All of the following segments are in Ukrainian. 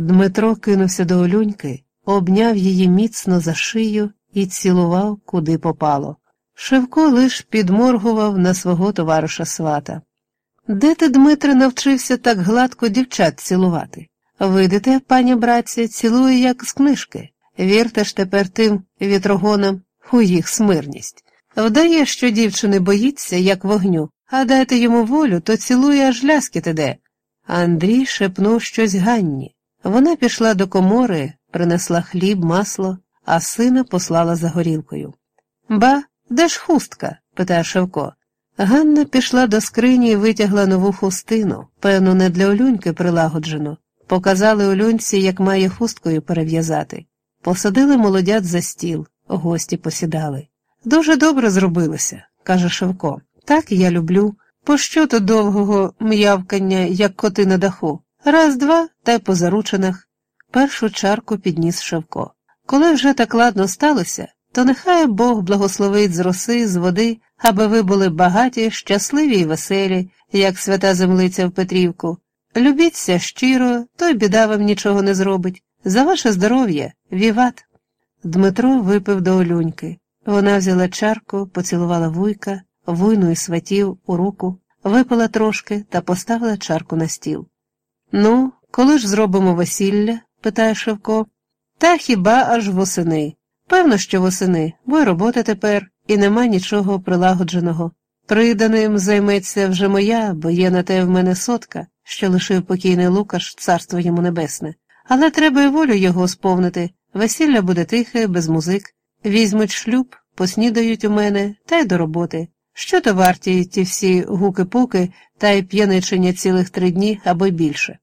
Дмитро кинувся до Олюньки, обняв її міцно за шию і цілував, куди попало. Шевко лиш підморгував на свого товариша свата. Де ти, Дмитре, навчився так гладко дівчат цілувати? Видите, пані братці, цілує, як з книжки. Вірте ж тепер тим вітрогонам у їх смирність. Вдає, що дівчини боїться, як вогню, а дайте йому волю, то цілує аж ляскіт іде. Андрій шепнув щось Ганні. Вона пішла до комори, принесла хліб, масло, а сина послала за горілкою. Ба, де ж хустка? питає Шевко. Ганна пішла до скрині і витягла нову хустину, певно, не для Олюньки прилагоджену. Показали Олюньці, як має хусткою перев'язати. Посадили молодят за стіл, гості посідали. Дуже добре зробилося, каже Шевко. Так я люблю. Пощо то довгого м'явкання, як коти на даху? Раз, два, та й по заручинах. Першу чарку підніс Шевко. Коли вже так ладно сталося, то нехай Бог благословить з роси, з води, аби ви були багаті, щасливі й веселі, як свята землиця в Петрівку. Любіться щиро, то й біда вам нічого не зробить. За ваше здоров'я, віват. Дмитро випив до Олюньки. Вона взяла чарку, поцілувала вуйка, вуйну і сватів у руку, випила трошки та поставила чарку на стіл. Ну, коли ж зробимо весілля? питає Шевко. Та хіба аж восени. Певно, що восени, бо й робота тепер, і нема нічого прилагодженого. Приданим займеться вже моя, бо є на те в мене сотка, що лишив покійний Лукаш, царство йому небесне. Але треба й волю його сповнити. Весілля буде тихе, без музик. Візьмуть шлюб, поснідають у мене та й до роботи. Що то варті ті всі гуки-пуки та й п'яничення цілих три дні або більше.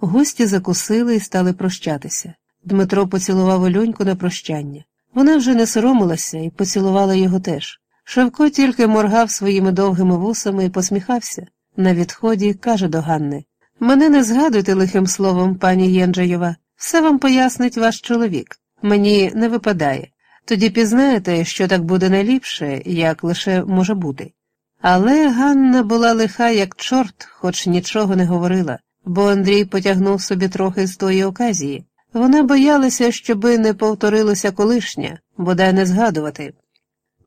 Гості закусили і стали прощатися. Дмитро поцілував Ольоньку на прощання. Вона вже не соромилася і поцілувала його теж. Шевко тільки моргав своїми довгими вусами і посміхався. На відході каже до Ганни Мене не згадуйте лихим словом, пані Єнджаєва, все вам пояснить ваш чоловік. Мені не випадає. Тоді пізнаєте, що так буде найліпше, як лише може бути. Але Ганна була лиха, як чорт, хоч нічого не говорила, бо Андрій потягнув собі трохи з тої оказії. Вона боялася, щоби не повторилося колишнє, бодай не згадувати.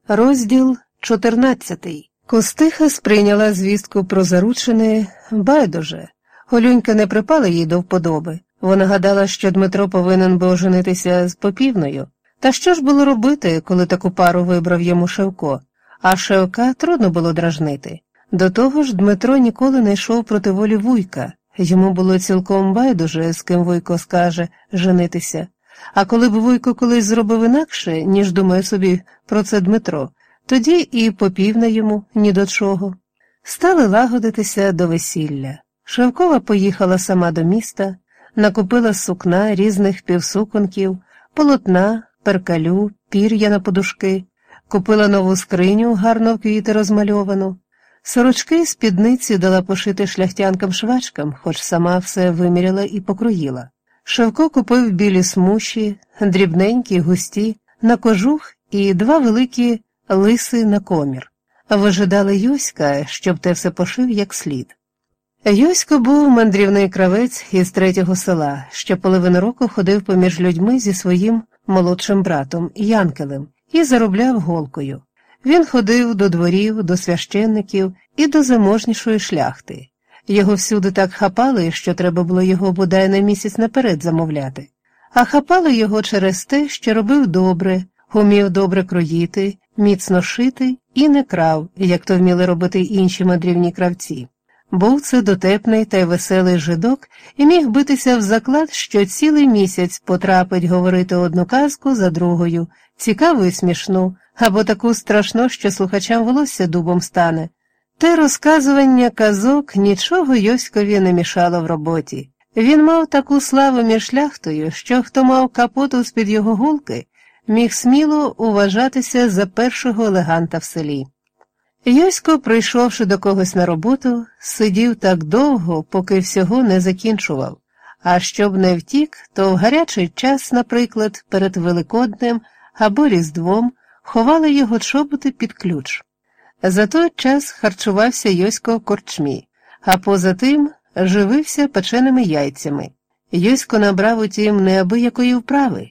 Розділ 14 Костиха сприйняла звістку про заручини байдуже. Голюнька не припала їй до вподоби. Вона гадала, що Дмитро повинен би оженитися з попівною. Та що ж було робити, коли таку пару вибрав йому Шевко, а Шевка трудно було дражнити. До того ж, Дмитро ніколи не йшов проти волі вуйка, йому було цілком байдуже, з ким Вуйко скаже женитися. А коли б Вуйко колись зробив інакше, ніж думає собі про це Дмитро, тоді і попівна йому ні до чого. Стали лагодитися до весілля. Шевкова поїхала сама до міста, накупила сукна різних півсуконків, полотна, перкалю, пір'я на подушки, купила нову скриню, гарно в квіти розмальовану. Сорочки спідниці дала пошити шляхтянкам швачкам, хоч сама все виміряла і покроїла. Шевко купив білі смуші, дрібненькі, густі, на кожух і два великі лиси на комір. Вижидали Юська, щоб те все пошив як слід. Йосько був мандрівний кравець із третього села, що половину року ходив поміж людьми зі своїм молодшим братом Янкелем і заробляв голкою. Він ходив до дворів, до священників і до заможнішої шляхти. Його всюди так хапали, що треба було його бодай на місяць наперед замовляти, а хапали його через те, що робив добре, умів добре кроїти, міцно шити і не крав, як то вміли робити інші мандрівні кравці. Був це дотепний та веселий жидок і міг битися в заклад, що цілий місяць потрапить говорити одну казку за другою, цікаву і смішну, або таку страшну, що слухачам волосся дубом стане. Те розказування казок нічого Йоськові не мішало в роботі. Він мав таку славу між шляхтою, що хто мав капоту з-під його гулки, міг сміло уважатися за першого елеганта в селі. Йосько, прийшовши до когось на роботу, сидів так довго, поки всього не закінчував, а щоб не втік, то в гарячий час, наприклад, перед Великоднем або Різдвом ховали його чоботи під ключ. За той час харчувався Йосько корчмі, а поза тим живився печеними яйцями. Юсько набрав утім неабиякої вправи.